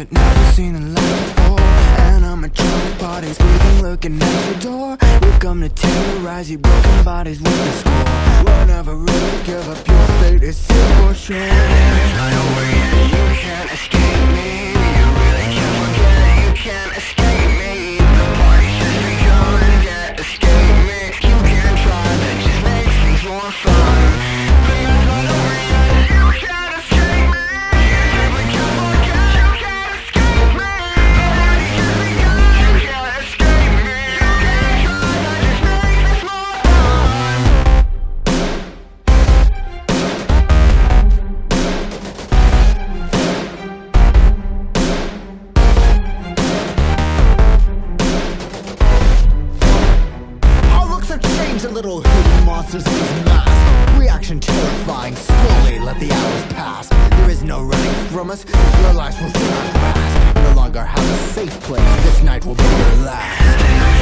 it never seen the light before. And I'm a drunk body squeaking looking at the door. We've come to terrorize you broken bodies with the score. We'll never really give up your fate, it's it for sure changed a little hidden monsters in these masks Reaction terrifying, slowly let the hours pass. There is no running from us, your lives will fill our grasp No longer have a safe place, this night will be your last